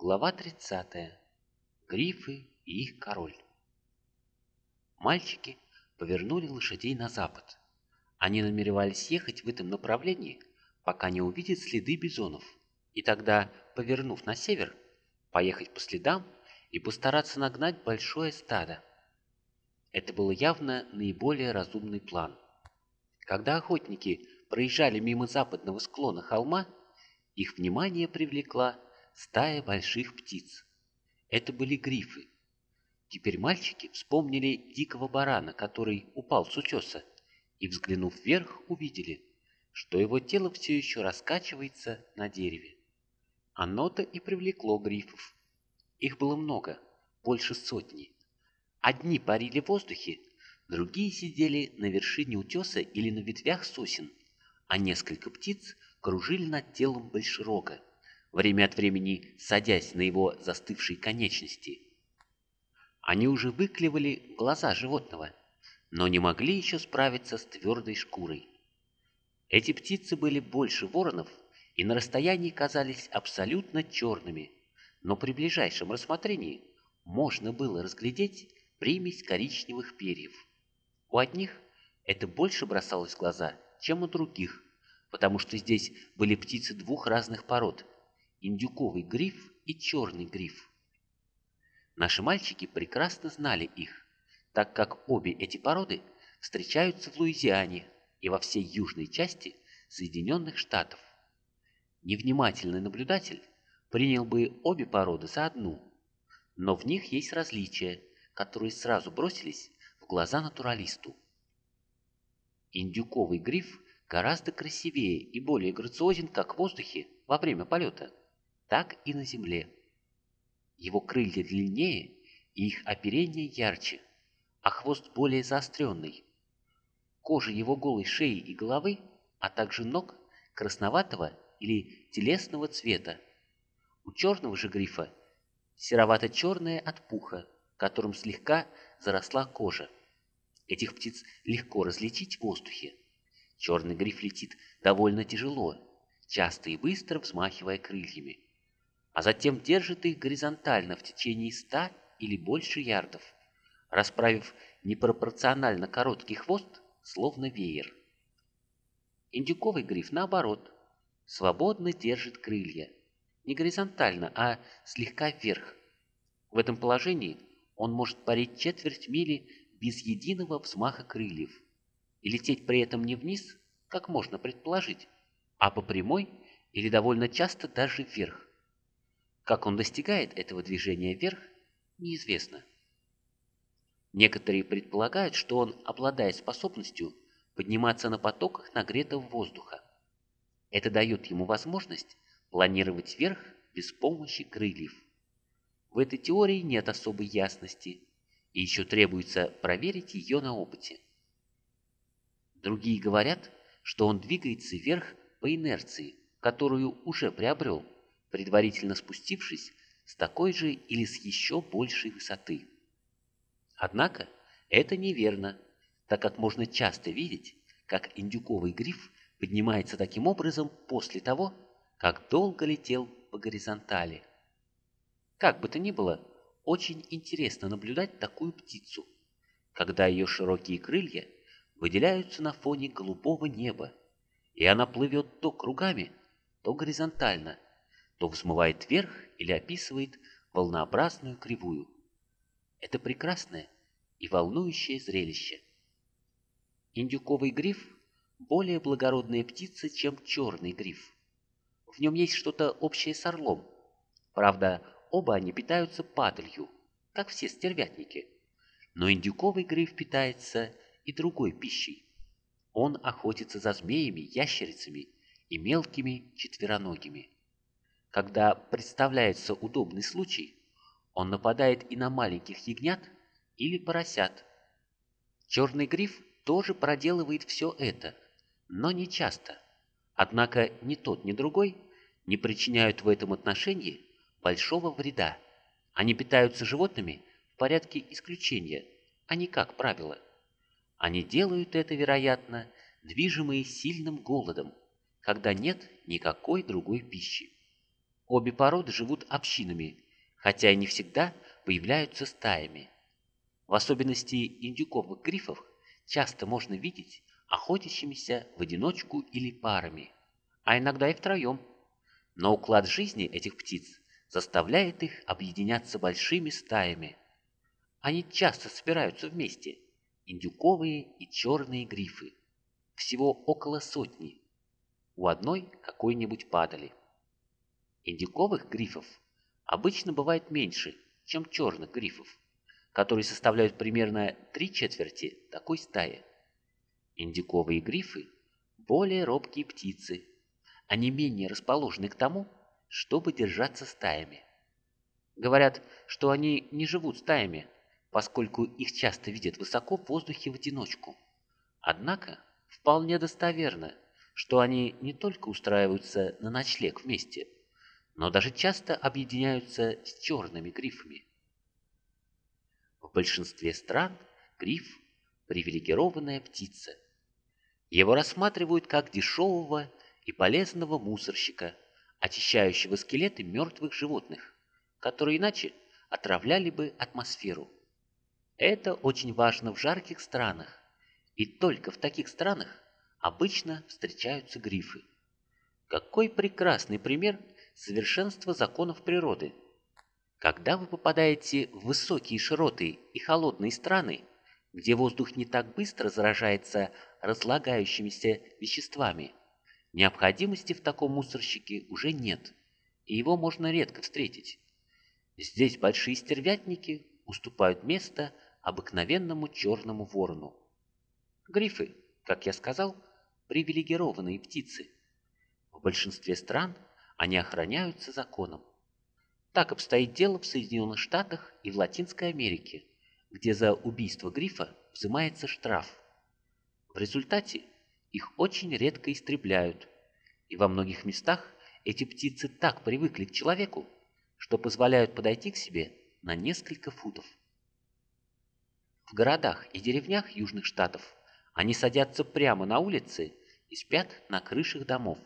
Глава 30. Грифы и их король. Мальчики повернули лошадей на запад. Они намеревались ехать в этом направлении, пока не увидят следы бизонов, и тогда, повернув на север, поехать по следам и постараться нагнать большое стадо. Это был явно наиболее разумный план. Когда охотники проезжали мимо западного склона холма, их внимание привлекла стая больших птиц. Это были грифы. Теперь мальчики вспомнили дикого барана, который упал с утеса, и, взглянув вверх, увидели, что его тело все еще раскачивается на дереве. Оно-то и привлекло грифов. Их было много, больше сотни. Одни парили в воздухе, другие сидели на вершине утеса или на ветвях сосен, а несколько птиц кружили над телом большерога время от времени садясь на его застывшие конечности. Они уже выклевали глаза животного, но не могли еще справиться с твердой шкурой. Эти птицы были больше воронов и на расстоянии казались абсолютно черными, но при ближайшем рассмотрении можно было разглядеть примесь коричневых перьев. У одних это больше бросалось в глаза, чем у других, потому что здесь были птицы двух разных пород – индюковый гриф и черный гриф. Наши мальчики прекрасно знали их, так как обе эти породы встречаются в Луизиане и во всей южной части Соединенных Штатов. Невнимательный наблюдатель принял бы обе породы за одну, но в них есть различия, которые сразу бросились в глаза натуралисту. Индюковый гриф гораздо красивее и более грациозен как в воздухе во время полета – так и на земле. Его крылья длиннее, и их оперение ярче, а хвост более заостренный. Кожа его голой шеи и головы, а также ног красноватого или телесного цвета. У черного же грифа серовато-черная от пуха, которым слегка заросла кожа. Этих птиц легко различить в воздухе. Черный гриф летит довольно тяжело, часто и быстро взмахивая крыльями а затем держит их горизонтально в течение ста или больше ярдов, расправив непропорционально короткий хвост, словно веер. Индюковый гриф, наоборот, свободно держит крылья, не горизонтально, а слегка вверх. В этом положении он может парить четверть мили без единого взмаха крыльев и лететь при этом не вниз, как можно предположить, а по прямой или довольно часто даже вверх. Как он достигает этого движения вверх, неизвестно. Некоторые предполагают, что он обладает способностью подниматься на потоках нагретого воздуха. Это дает ему возможность планировать вверх без помощи крыльев. В этой теории нет особой ясности, и еще требуется проверить ее на опыте. Другие говорят, что он двигается вверх по инерции, которую уже приобрел – предварительно спустившись с такой же или с еще большей высоты. Однако это неверно, так как можно часто видеть, как индюковый гриф поднимается таким образом после того, как долго летел по горизонтали. Как бы то ни было, очень интересно наблюдать такую птицу, когда ее широкие крылья выделяются на фоне голубого неба, и она плывет то кругами, то горизонтально – то взмывает вверх или описывает волнообразную кривую. Это прекрасное и волнующее зрелище. Индюковый гриф – более благородная птица, чем черный гриф. В нем есть что-то общее с орлом. Правда, оба они питаются падалью, как все стервятники. Но индюковый гриф питается и другой пищей. Он охотится за змеями, ящерицами и мелкими четвероногими. Когда представляется удобный случай, он нападает и на маленьких ягнят или поросят. Черный гриф тоже проделывает все это, но не часто. Однако ни тот, ни другой не причиняют в этом отношении большого вреда. Они питаются животными в порядке исключения, а не как правило. Они делают это, вероятно, движимые сильным голодом, когда нет никакой другой пищи. Обе породы живут общинами, хотя и не всегда появляются стаями. В особенности индюковых грифов часто можно видеть охотящимися в одиночку или парами, а иногда и втроем. Но уклад жизни этих птиц заставляет их объединяться большими стаями. Они часто собираются вместе, индюковые и черные грифы. Всего около сотни. У одной какой-нибудь падали. Индюковых грифов обычно бывает меньше, чем черных грифов, которые составляют примерно три четверти такой стаи. Индюковые грифы – более робкие птицы, они менее расположены к тому, чтобы держаться стаями. Говорят, что они не живут стаями, поскольку их часто видят высоко в воздухе в одиночку. Однако вполне достоверно, что они не только устраиваются на ночлег вместе, но даже часто объединяются с черными грифами. В большинстве стран гриф – привилегированная птица – его рассматривают как дешевого и полезного мусорщика, очищающего скелеты мертвых животных, которые иначе отравляли бы атмосферу. Это очень важно в жарких странах, и только в таких странах обычно встречаются грифы. Какой прекрасный пример совершенства законов природы! Когда вы попадаете в высокие широты и холодные страны, где воздух не так быстро заражается разлагающимися веществами. Необходимости в таком мусорщике уже нет, и его можно редко встретить. Здесь большие стервятники уступают место обыкновенному черному ворону. Грифы, как я сказал, привилегированные птицы. В большинстве стран они охраняются законом. Так обстоит дело в Соединенных Штатах и в Латинской Америке, где за убийство грифа взимается штраф. В результате их очень редко истребляют, и во многих местах эти птицы так привыкли к человеку, что позволяют подойти к себе на несколько футов. В городах и деревнях Южных Штатов они садятся прямо на улице и спят на крышах домов.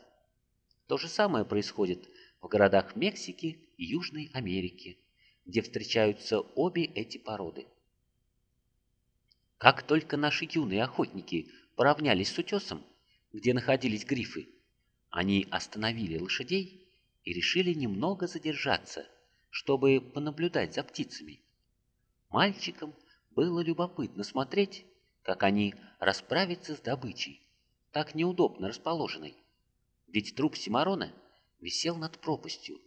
То же самое происходит в городах Мексики и Южной Америки, где встречаются обе эти породы. Как только наши юные охотники поравнялись с утесом, где находились грифы, они остановили лошадей и решили немного задержаться, чтобы понаблюдать за птицами. Мальчикам было любопытно смотреть, как они расправятся с добычей, так неудобно расположенной, ведь труп Симарона висел над пропастью.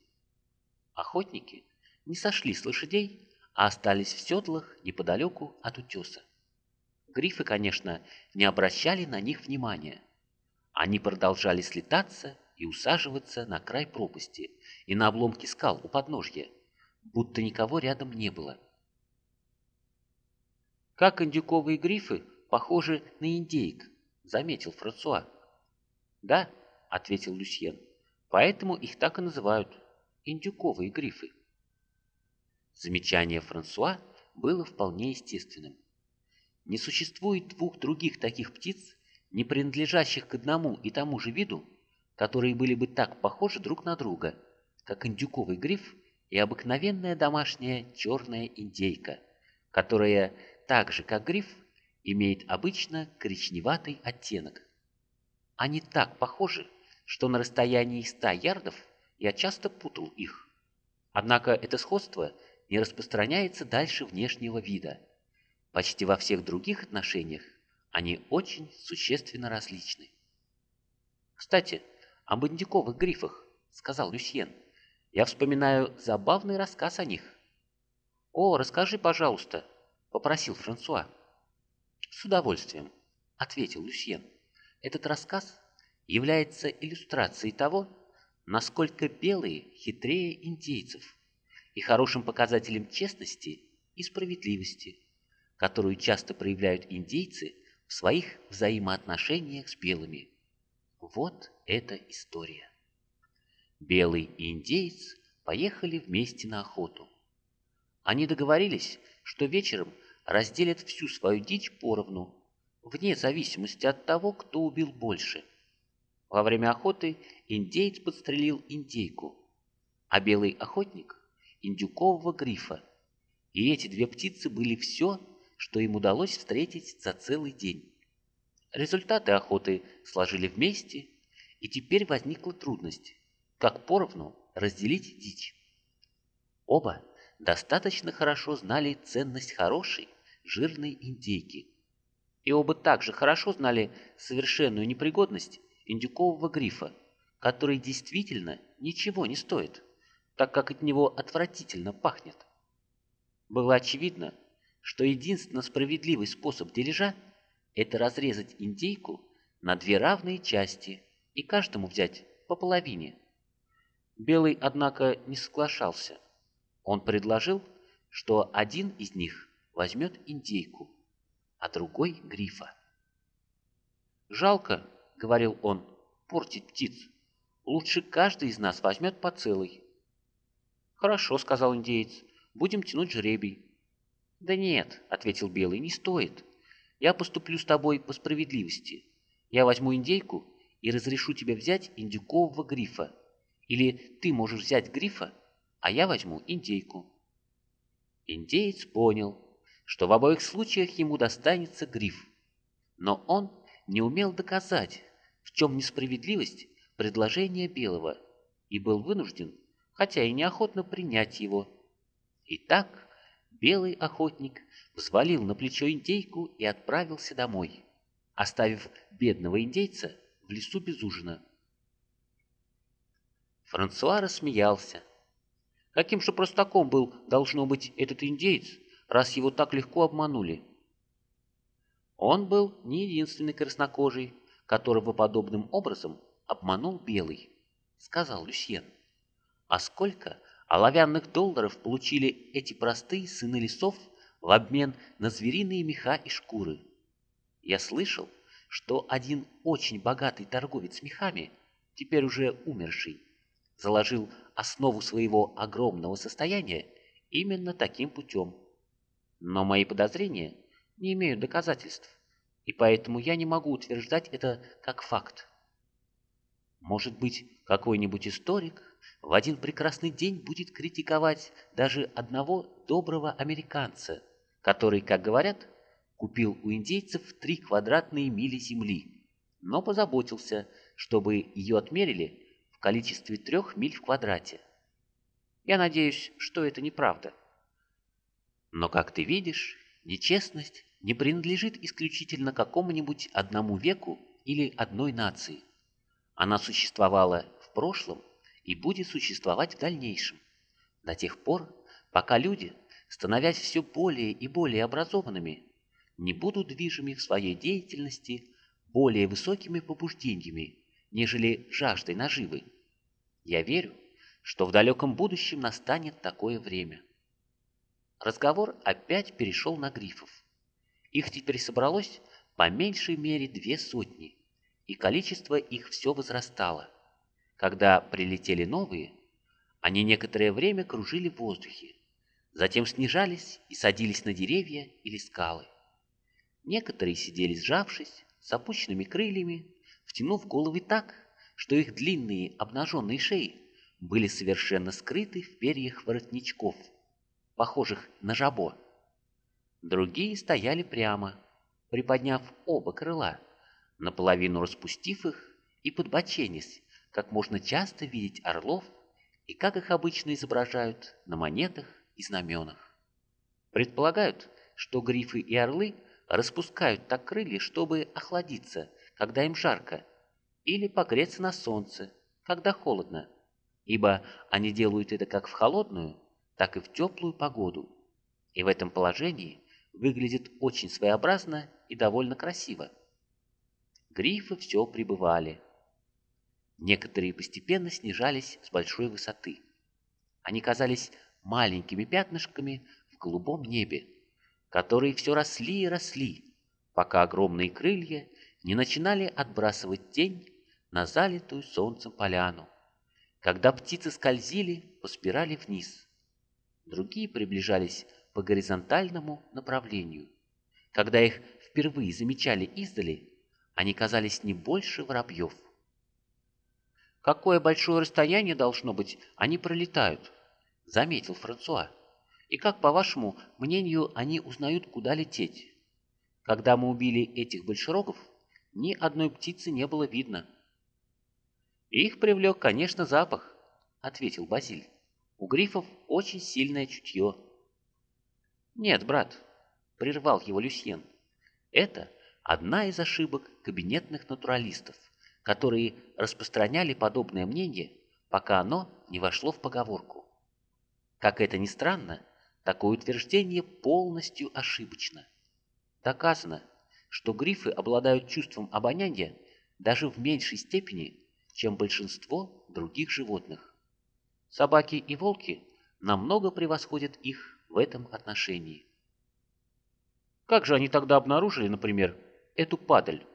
Охотники не сошли с лошадей, а остались в седлах неподалеку от утеса. Грифы, конечно, не обращали на них внимания. Они продолжали слетаться и усаживаться на край пропасти и на обломки скал у подножья, будто никого рядом не было. «Как индюковые грифы похожи на индейк», — заметил Франсуа. «Да», — ответил Люсьен, — «поэтому их так и называют — индюковые грифы». Замечание Франсуа было вполне естественным. Не существует двух других таких птиц, не принадлежащих к одному и тому же виду, которые были бы так похожи друг на друга, как индюковый гриф и обыкновенная домашняя черная индейка, которая, так же как гриф, имеет обычно коричневатый оттенок. Они так похожи, что на расстоянии 100 ярдов я часто путал их. Однако это сходство не распространяется дальше внешнего вида – Почти во всех других отношениях они очень существенно различны. «Кстати, об индиковых грифах», — сказал Люсьен. «Я вспоминаю забавный рассказ о них». «О, расскажи, пожалуйста», — попросил Франсуа. «С удовольствием», — ответил Люсьен. «Этот рассказ является иллюстрацией того, насколько белые хитрее индейцев и хорошим показателем честности и справедливости которую часто проявляют индейцы в своих взаимоотношениях с белыми. Вот эта история. Белый и индейец поехали вместе на охоту. Они договорились, что вечером разделят всю свою дичь поровну, вне зависимости от того, кто убил больше. Во время охоты индейец подстрелил индейку. а белый охотник – индюкового грифа. И эти две птицы были все, что им удалось встретить за целый день. Результаты охоты сложили вместе, и теперь возникла трудность, как поровну разделить дичь. Оба достаточно хорошо знали ценность хорошей, жирной индейки. И оба также хорошо знали совершенную непригодность индюкового грифа, который действительно ничего не стоит, так как от него отвратительно пахнет. Было очевидно, что единственно справедливый способ дележа – это разрезать индейку на две равные части и каждому взять по половине. Белый, однако, не соглашался. Он предложил, что один из них возьмет индейку, а другой — грифа. «Жалко, — говорил он, — портить птиц. Лучше каждый из нас возьмет по целой». «Хорошо, — сказал индеец, — будем тянуть жребий». «Да нет, — ответил Белый, — не стоит. Я поступлю с тобой по справедливости. Я возьму индейку и разрешу тебе взять индюкового грифа. Или ты можешь взять грифа, а я возьму индейку». Индеец понял, что в обоих случаях ему достанется гриф. Но он не умел доказать, в чем несправедливость предложения Белого, и был вынужден, хотя и неохотно принять его. Итак, белый охотник взвалил на плечо индейку и отправился домой, оставив бедного индейца в лесу без ужина. Франсуа рассмеялся. Каким же простаком был, должно быть, этот индейец, раз его так легко обманули? Он был не единственный краснокожий, которого подобным образом обманул белый, сказал Люсьен. А сколько оловянных долларов получили эти простые сыны лесов в обмен на звериные меха и шкуры? Я слышал, что один очень богатый торговец мехами, теперь уже умерший, заложил основу своего огромного состояния именно таким путем. Но мои подозрения не имеют доказательств, и поэтому я не могу утверждать это как факт. Может быть, какой-нибудь историк в один прекрасный день будет критиковать даже одного доброго американца, который, как говорят, купил у индейцев три квадратные мили земли, но позаботился, чтобы ее отмерили в количестве трех миль в квадрате. Я надеюсь, что это неправда. Но, как ты видишь, нечестность не принадлежит исключительно какому-нибудь одному веку или одной нации. Она существовала в прошлом и будет существовать в дальнейшем, до тех пор, пока люди, становясь все более и более образованными, не будут движимы в своей деятельности более высокими побуждениями, нежели жаждой наживы. Я верю, что в далеком будущем настанет такое время. Разговор опять перешел на грифов. Их теперь собралось по меньшей мере две сотни, и количество их все возрастало. Когда прилетели новые, они некоторое время кружили в воздухе, затем снижались и садились на деревья или скалы. Некоторые сидели сжавшись, с опущенными крыльями, втянув головы так, что их длинные обнаженные шеи были совершенно скрыты в перьях воротничков, похожих на жабо. Другие стояли прямо, приподняв оба крыла, наполовину распустив их и подбоченясь, как можно часто видеть орлов и как их обычно изображают на монетах и знаменах. Предполагают, что грифы и орлы распускают так крылья, чтобы охладиться, когда им жарко, или погреться на солнце, когда холодно, ибо они делают это как в холодную, так и в теплую погоду, и в этом положении выглядит очень своеобразно и довольно красиво. Грифы все прибывали. Некоторые постепенно снижались с большой высоты. Они казались маленькими пятнышками в голубом небе, которые все росли и росли, пока огромные крылья не начинали отбрасывать тень на залитую солнцем поляну, когда птицы скользили по спирали вниз. Другие приближались по горизонтальному направлению. Когда их впервые замечали издали, они казались не больше воробьев. какое большое расстояние должно быть они пролетают, заметил Франсуа. И как, по вашему мнению, они узнают, куда лететь? Когда мы убили этих большерогов, ни одной птицы не было видно. Их привлек, конечно, запах, ответил Базиль. У грифов очень сильное чутье. Нет, брат, прервал его Люсьен. Это одна из ошибок кабинетных натуралистов, которые распространяли подобное мнение, пока оно не вошло в поговорку. Как это ни странно, такое утверждение полностью ошибочно. Доказано, что грифы обладают чувством обоняния даже в меньшей степени, чем большинство других животных. Собаки и волки намного превосходят их в этом отношении. Как же они тогда обнаружили, например, эту падаль?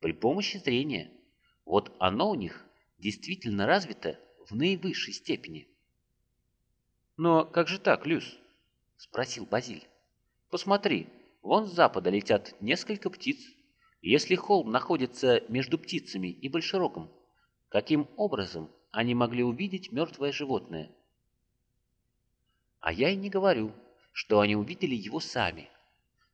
При помощи зрения. Вот оно у них действительно развито в наивысшей степени. «Но как же так, Люс?» — спросил Базиль. «Посмотри, Вон с запада летят несколько птиц. Если холм находится между птицами и большерогом, каким образом они могли увидеть мертвое животное? А я и не говорю, что они увидели его сами.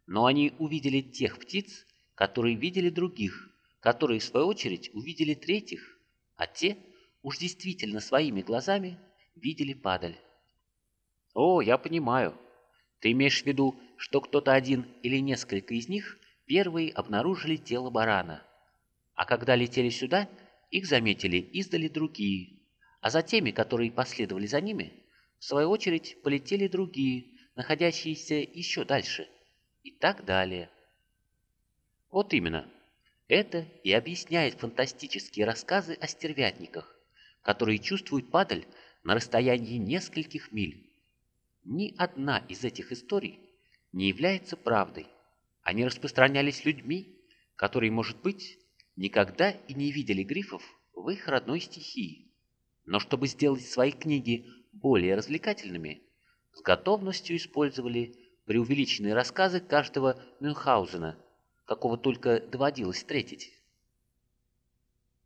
Но они увидели тех птиц, которые видели других, которые, в свою очередь, увидели третьих, а те уж действительно своими глазами видели падаль. О, я понимаю. Ты имеешь в виду что кто-то один или несколько из них первые обнаружили тело барана. А когда летели сюда, их заметили издали другие, а за теми, которые последовали за ними, в свою очередь полетели другие, находящиеся еще дальше, и так далее. Вот именно. Это и объясняет фантастические рассказы о стервятниках, которые чувствуют падаль на расстоянии нескольких миль. Ни одна из этих историй не является правдой. Они распространялись людьми, которые, может быть, никогда и не видели грифов в их родной стихии. Но чтобы сделать свои книги более развлекательными, с готовностью использовали преувеличенные рассказы каждого Мюнхгаузена, какого только доводилось встретить.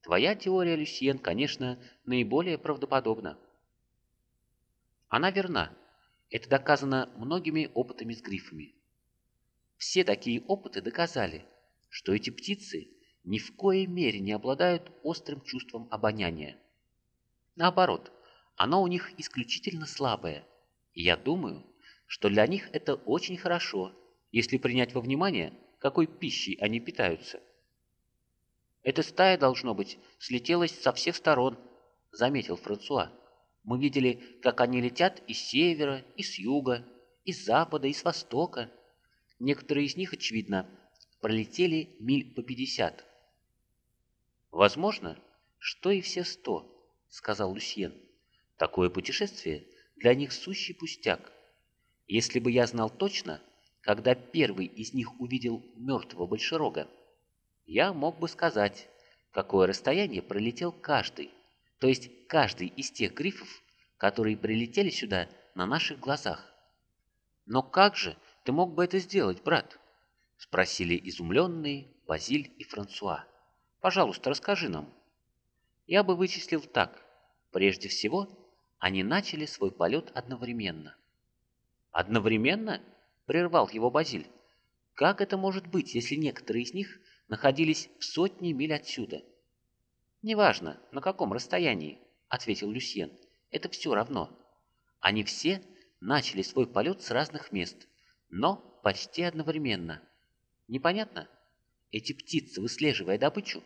Твоя теория, Люсьен, конечно, наиболее правдоподобна. Она верна, это доказано многими опытами с грифами. Все такие опыты доказали, что эти птицы ни в коей мере не обладают острым чувством обоняния. Наоборот, оно у них исключительно слабое, и я думаю, что для них это очень хорошо, если принять во внимание, какой пищей они питаются. «Эта стая, должно быть, слетелась со всех сторон», — заметил Франсуа. Мы видели, как они летят и с севера, и с юга, и с запада, и с востока. Некоторые из них, очевидно, пролетели миль по пятьдесят. «Возможно, что и все сто», — сказал Люсьен. «Такое путешествие для них сущий пустяк. Если бы я знал точно, когда первый из них увидел мертвого большерога, я мог бы сказать, какое расстояние пролетел каждый, то есть каждый из тех грифов, которые прилетели сюда на наших глазах. «Но как же ты мог бы это сделать, брат?» — спросили изумленные Базиль и Франсуа. «Пожалуйста, расскажи нам». Я бы вычислил так. Прежде всего, они начали свой полет одновременно. «Одновременно?» — прервал его Базиль. «Как это может быть, если некоторые из них находились в сотне миль отсюда?» «Неважно, на каком расстоянии», — ответил Люсьен. «Это все равно. Они все начали свой полет с разных мест, но почти одновременно. Непонятно? Эти птицы, выслеживая добычу,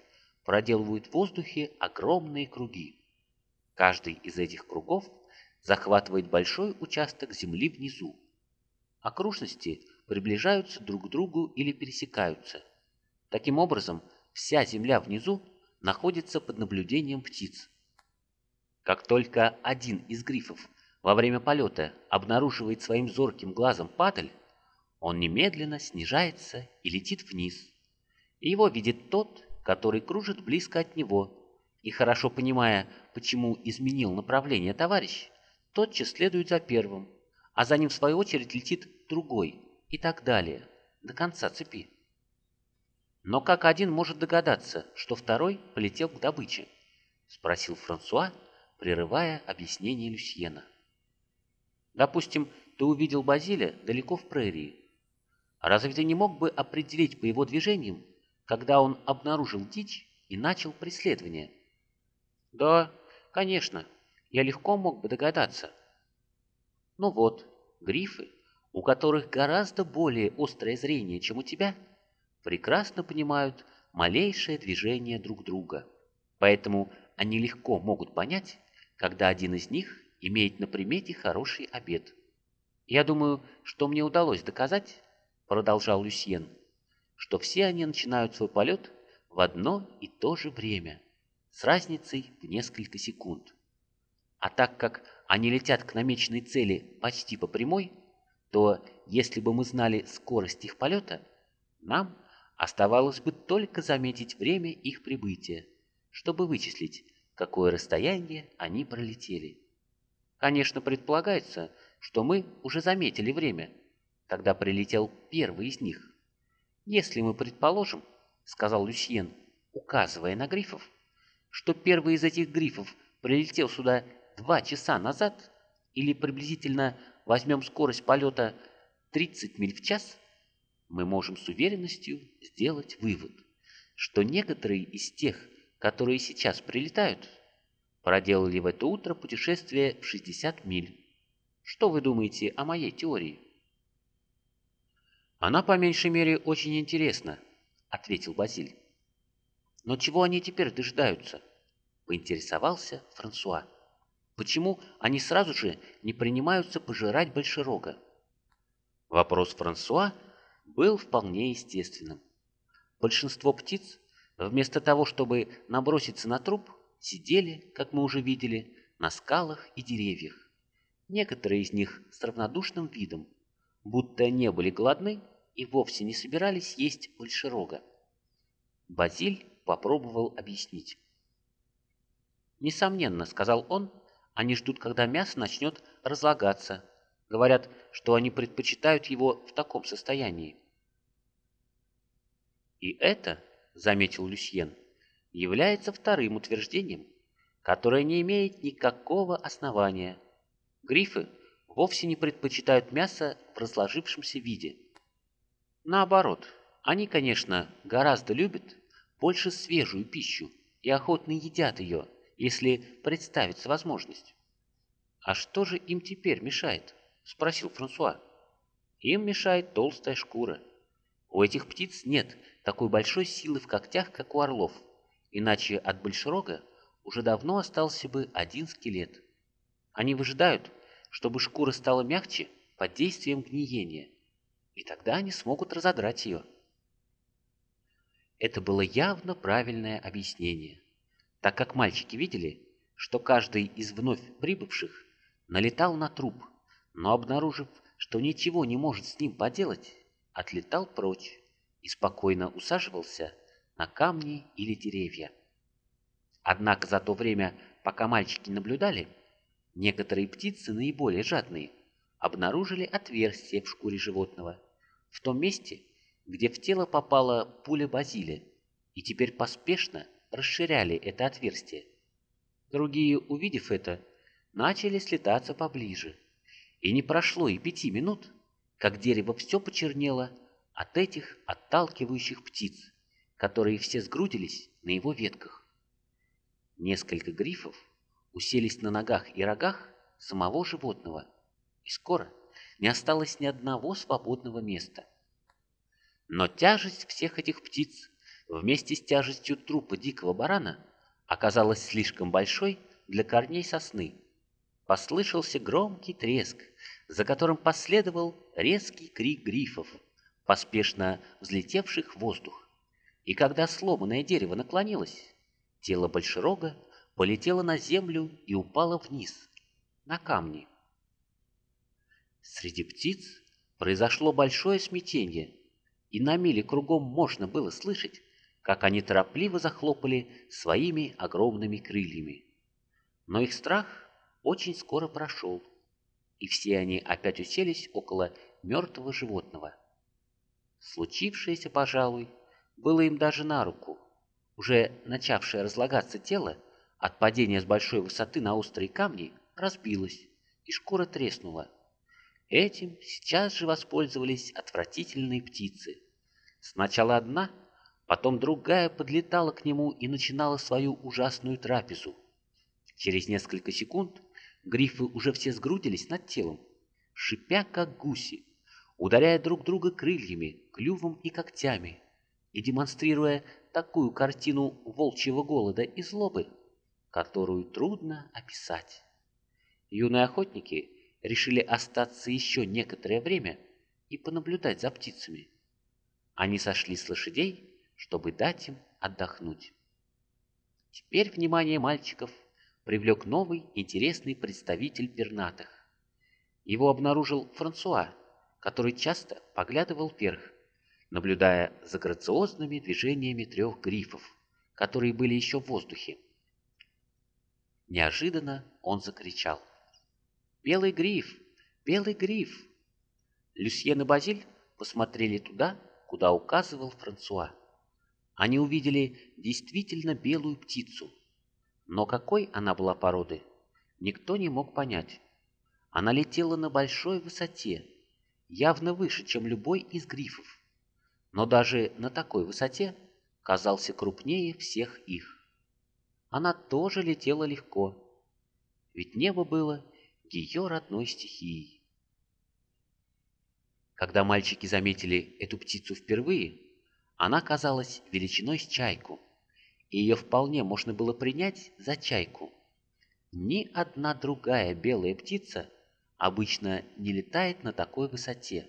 проделывают в воздухе огромные круги. Каждый из этих кругов захватывает большой участок земли внизу. Окружности приближаются друг к другу или пересекаются. Таким образом, вся земля внизу находится под наблюдением птиц. Как только один из грифов во время полета обнаруживает своим зорким глазом падаль, он немедленно снижается и летит вниз. Его видит тот, который кружит близко от него, и хорошо понимая, почему изменил направление товарищ, тотчас следует за первым, а за ним в свою очередь летит другой, и так далее, до конца цепи. Но как один может догадаться, что второй полетел к добыче? — спросил Франсуа, прерывая объяснение Люсьена. «Допустим, ты увидел Базиля далеко в прерии. Разве ты не мог бы определить по его движениям, когда он обнаружил дичь и начал преследование?» «Да, конечно, я легко мог бы догадаться». «Ну вот, грифы, у которых гораздо более острое зрение, чем у тебя, прекрасно понимают малейшее движение друг друга. Поэтому они легко могут понять, когда один из них имеет на примете хороший обед. «Я думаю, что мне удалось доказать, — продолжал Люсьен, — что все они начинают свой полет в одно и то же время, с разницей в несколько секунд. А так как они летят к намеченной цели почти по прямой, то если бы мы знали скорость их полета, нам оставалось бы только заметить время их прибытия, чтобы вычислить, какое расстояние они пролетели. Конечно, предполагается, что мы уже заметили время, когда прилетел первый из них. Если мы предположим, сказал Люсьен, указывая на грифов, что первый из этих грифов прилетел сюда два часа назад, или приблизительно возьмем скорость полета 30 миль в час, мы можем с уверенностью сделать вывод, что некоторые из тех, которые сейчас прилетают, проделали в это утро путешествие в 60 миль. Что вы думаете о моей теории? Она по меньшей мере очень интересна, ответил Базиль. Но чего они теперь дожидаются? Поинтересовался Франсуа. Почему они сразу же не принимаются пожирать большерога? Вопрос Франсуа был вполне естественным. Большинство птиц, вместо того, чтобы наброситься на труп, сидели, как мы уже видели, на скалах и деревьях. Некоторые из них с равнодушным видом, будто не были голодны и вовсе не собирались есть большерога. Базиль попробовал объяснить. «Несомненно», — сказал он, — они ждут, когда мясо начнет разлагаться. Говорят, что они предпочитают его в таком состоянии. И это, заметил Люсьен, является вторым утверждением, которое не имеет никакого основания. Грифы вовсе не предпочитают мясо в разложившемся виде. Наоборот, они, конечно, гораздо любят больше свежую пищу и охотно едят ее, если представится возможность. «А что же им теперь мешает?» – спросил Франсуа. «Им мешает толстая шкура. У этих птиц нет такой большой силы в когтях, как у орлов, иначе от большерога уже давно остался бы один скелет. Они выжидают, чтобы шкура стала мягче под действием гниения, и тогда они смогут разодрать ее». Это было явно правильное объяснение так как мальчики видели, что каждый из вновь прибывших налетал на труп, но, обнаружив, что ничего не может с ним поделать, отлетал прочь и спокойно усаживался на камни или деревья. Однако за то время, пока мальчики наблюдали, некоторые птицы, наиболее жадные, обнаружили отверстие в шкуре животного, в том месте, где в тело попала пуля базиля, и теперь поспешно расширяли это отверстие. Другие, увидев это, начали слетаться поближе. И не прошло и пяти минут, как дерево все почернело от этих отталкивающих птиц, которые все сгрудились на его ветках. Несколько грифов уселись на ногах и рогах самого животного, и скоро не осталось ни одного свободного места. Но тяжесть всех этих птиц вместе с тяжестью трупа дикого барана оказалась слишком большой для корней сосны. Послышался громкий треск, за которым последовал резкий крик грифов, поспешно взлетевших в воздух. И когда сломанное дерево наклонилось, тело большерога полетело на землю и упало вниз, на камни. Среди птиц произошло большое смятение, и на миле кругом можно было слышать, как они торопливо захлопали своими огромными крыльями. Но их страх очень скоро прошел, и все они опять уселись около мертвого животного. Случившееся, пожалуй, было им даже на руку. Уже начавшее разлагаться тело от падения с большой высоты на острые камни разбилась, и шкура треснула. Этим сейчас же воспользовались отвратительные птицы. Сначала одна, потом другая подлетала к нему и начинала свою ужасную трапезу. Через несколько секунд грифы уже все сгрудились над телом, шипя как гуси, ударяя друг друга крыльями, клювом и когтями, и демонстрируя такую картину волчьего голода и злобы, которую трудно описать. Юные охотники решили остаться еще некоторое время и понаблюдать за птицами. Они сошли с лошадей, чтобы дать им отдохнуть. Теперь внимание мальчиков привлек новый интересный представитель пернатых. Его обнаружил Франсуа, который часто поглядывал вверх, наблюдая за грациозными движениями трех грифов, которые были еще в воздухе. Неожиданно он закричал. «Белый гриф! Белый гриф!» Люсьен и Базиль посмотрели туда, куда указывал Франсуа. Они увидели действительно белую птицу. Но какой она была породы, никто не мог понять. Она летела на большой высоте, явно выше, чем любой из грифов. Но даже на такой высоте казался крупнее всех их. Она тоже летела легко, ведь небо было ее родной стихией. Когда мальчики заметили эту птицу впервые, она казалась величиной с чайку, и ее вполне можно было принять за чайку. Ни одна другая белая птица обычно не летает на такой высоте.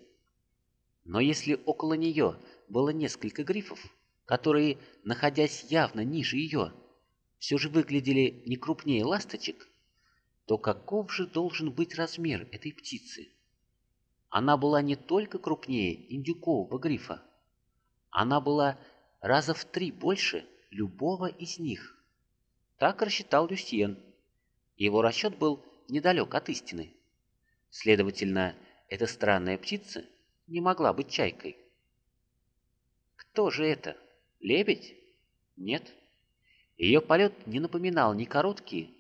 Но если около нее было несколько грифов, которые, находясь явно ниже ее, все же выглядели не крупнее ласточек, то каков же должен быть размер этой птицы? Она была не только крупнее индюкового грифа, она была раза в три больше любого из них. Так рассчитал Люсьен. Его расчет был недалек от истины. Следовательно, эта странная птица не могла быть чайкой. Кто же это? Лебедь? Нет. Ее полет не напоминал ни короткие,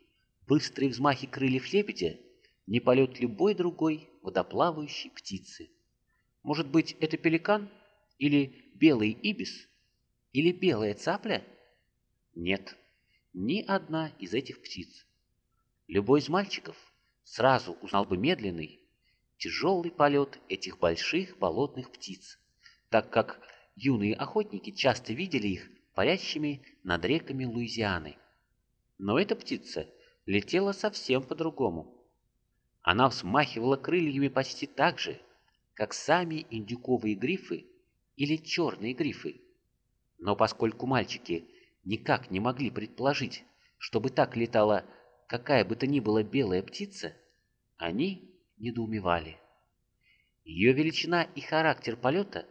быстрые взмахи крыльев лебедя, ни полет любой другой водоплавающей птицы. Может быть, это пеликан? Или белый ибис? Или белая цапля? Нет, ни одна из этих птиц. Любой из мальчиков сразу узнал бы медленный, тяжелый полет этих больших болотных птиц, так как юные охотники часто видели их парящими над реками Луизианы. Но эта птица летела совсем по-другому. Она взмахивала крыльями почти так же, как сами индюковые грифы или черные грифы. Но поскольку мальчики никак не могли предположить, чтобы так летала какая бы то ни была белая птица, они недоумевали. Ее величина и характер полета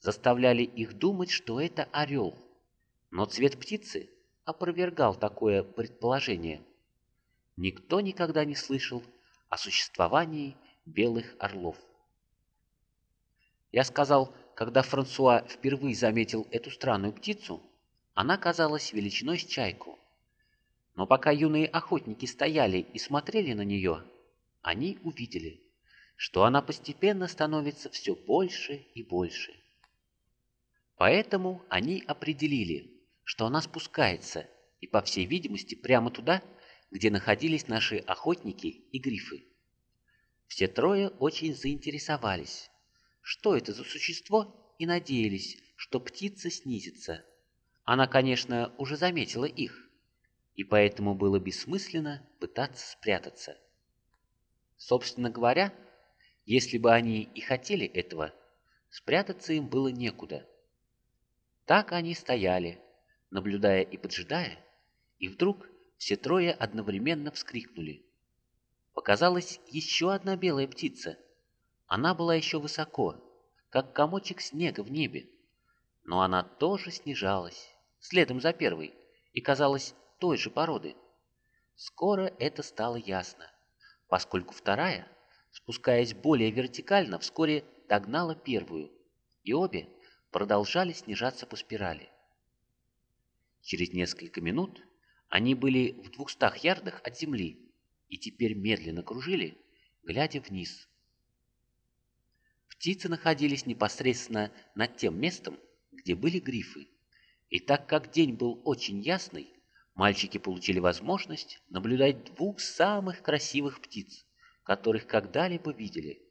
заставляли их думать, что это орел. Но цвет птицы опровергал такое предположение. Никто никогда не слышал о существовании белых орлов. Я сказал, когда Франсуа впервые заметил эту странную птицу, она казалась величиной с чайку. Но пока юные охотники стояли и смотрели на нее, они увидели, что она постепенно становится все больше и больше. Поэтому они определили, что она спускается, и, по всей видимости, прямо туда, где находились наши охотники и грифы. Все трое очень заинтересовались, что это за существо, и надеялись, что птица снизится. Она, конечно, уже заметила их, и поэтому было бессмысленно пытаться спрятаться. Собственно говоря, если бы они и хотели этого, спрятаться им было некуда. Так они стояли, наблюдая и поджидая, и вдруг все трое одновременно вскрикнули. Показалась еще одна белая птица. Она была еще высоко, как комочек снега в небе, но она тоже снижалась, следом за первой, и казалась той же породы. Скоро это стало ясно, поскольку вторая, спускаясь более вертикально, вскоре догнала первую, и обе продолжали снижаться по спирали. Через несколько минут Они были в двухстах ярдах от земли и теперь медленно кружили, глядя вниз. Птицы находились непосредственно над тем местом, где были грифы. И так как день был очень ясный, мальчики получили возможность наблюдать двух самых красивых птиц, которых когда-либо видели.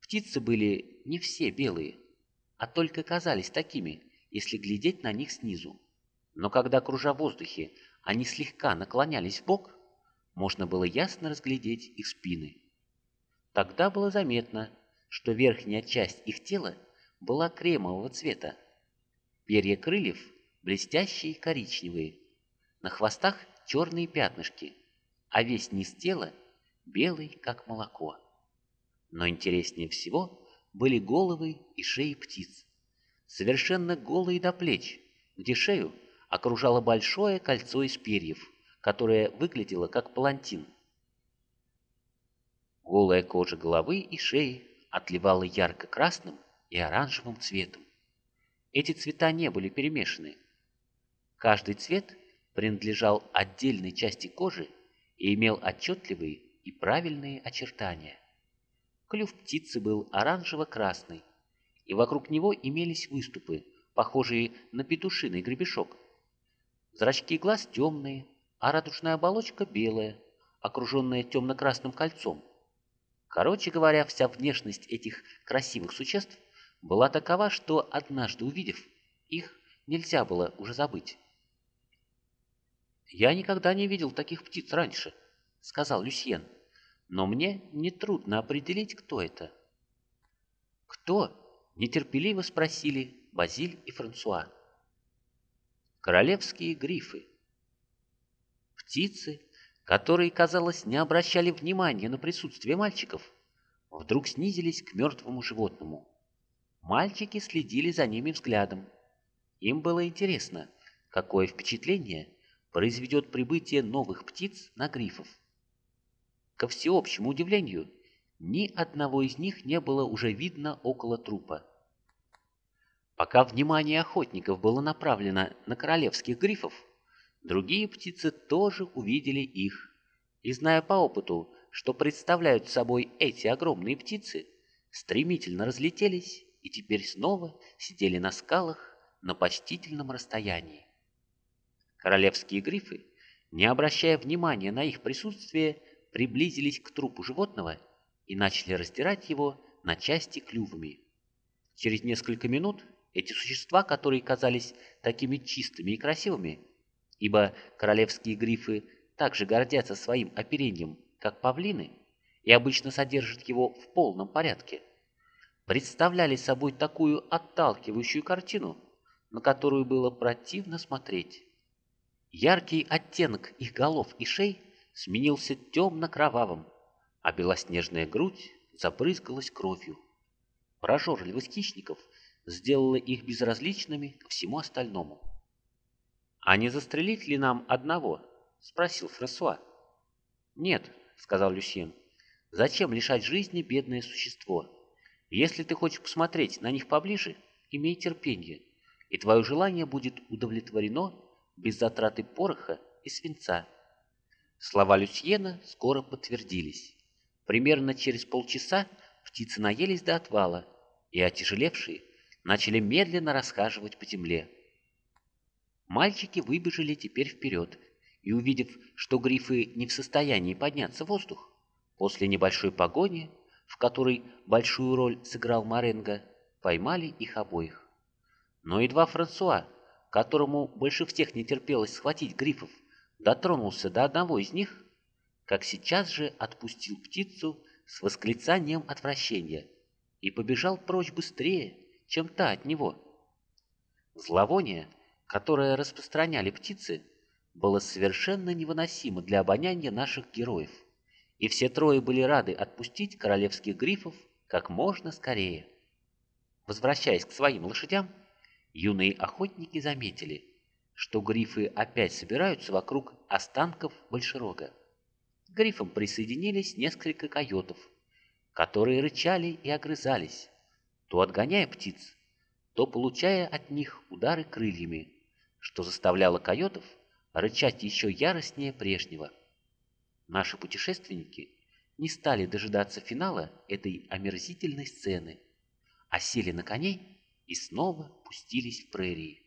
Птицы были не все белые, а только казались такими, если глядеть на них снизу. Но когда, кружа в воздухе, они слегка наклонялись в бок, можно было ясно разглядеть их спины. Тогда было заметно, что верхняя часть их тела была кремового цвета. Перья крыльев блестящие коричневые, на хвостах черные пятнышки, а весь низ тела белый, как молоко. Но интереснее всего были головы и шеи птиц, совершенно голые до плеч, где шею окружало большое кольцо из перьев, которое выглядело как палантин. Голая кожа головы и шеи отливала ярко-красным и оранжевым цветом. Эти цвета не были перемешаны. Каждый цвет принадлежал отдельной части кожи и имел отчетливые и правильные очертания. Клюв птицы был оранжево-красный, и вокруг него имелись выступы, похожие на петушиный гребешок. Зрачки глаз темные, а радужная оболочка белая, окруженная темно-красным кольцом. Короче говоря, вся внешность этих красивых существ была такова, что, однажды увидев их, нельзя было уже забыть. «Я никогда не видел таких птиц раньше», — сказал Люсьен, «но мне нетрудно определить, кто это». «Кто?» — нетерпеливо спросили Базиль и Франсуа королевские грифы. Птицы, которые, казалось, не обращали внимания на присутствие мальчиков, вдруг снизились к мертвому животному. Мальчики следили за ними взглядом. Им было интересно, какое впечатление произведет прибытие новых птиц на грифов. Ко всеобщему удивлению, ни одного из них не было уже видно около трупа. Пока внимание охотников было направлено на королевских грифов, другие птицы тоже увидели их. И зная по опыту, что представляют собой эти огромные птицы, стремительно разлетелись и теперь снова сидели на скалах на почтительном расстоянии. Королевские грифы, не обращая внимания на их присутствие, приблизились к трупу животного и начали раздирать его на части клювами. Через несколько минут эти существа, которые казались такими чистыми и красивыми, ибо королевские грифы также гордятся своим оперением, как павлины, и обычно содержат его в полном порядке, представляли собой такую отталкивающую картину, на которую было противно смотреть. Яркий оттенок их голов и шей сменился темно-кровавым, а белоснежная грудь забрызгалась кровью. Прожорливость хищников – сделало их безразличными ко всему остальному. «А не застрелить ли нам одного?» — спросил Франсуа. «Нет», — сказал Люсьен, — «зачем лишать жизни бедное существо? Если ты хочешь посмотреть на них поближе, имей терпение, и твое желание будет удовлетворено без затраты пороха и свинца». Слова Люсьена скоро подтвердились. Примерно через полчаса птицы наелись до отвала, и отяжелевшие начали медленно расхаживать по земле. Мальчики выбежали теперь вперед, и, увидев, что грифы не в состоянии подняться в воздух, после небольшой погони, в которой большую роль сыграл Маренго, поймали их обоих. Но едва Франсуа, которому больше всех не терпелось схватить грифов, дотронулся до одного из них, как сейчас же отпустил птицу с восклицанием отвращения и побежал прочь быстрее, чем та от него. Зловоние, которое распространяли птицы, было совершенно невыносимо для обоняния наших героев, и все трое были рады отпустить королевских грифов как можно скорее. Возвращаясь к своим лошадям, юные охотники заметили, что грифы опять собираются вокруг останков большерога. К грифам присоединились несколько койотов, которые рычали и огрызались, то отгоняя птиц, то получая от них удары крыльями, что заставляло койотов рычать еще яростнее прежнего. Наши путешественники не стали дожидаться финала этой омерзительной сцены, а сели на коней и снова пустились в прерии.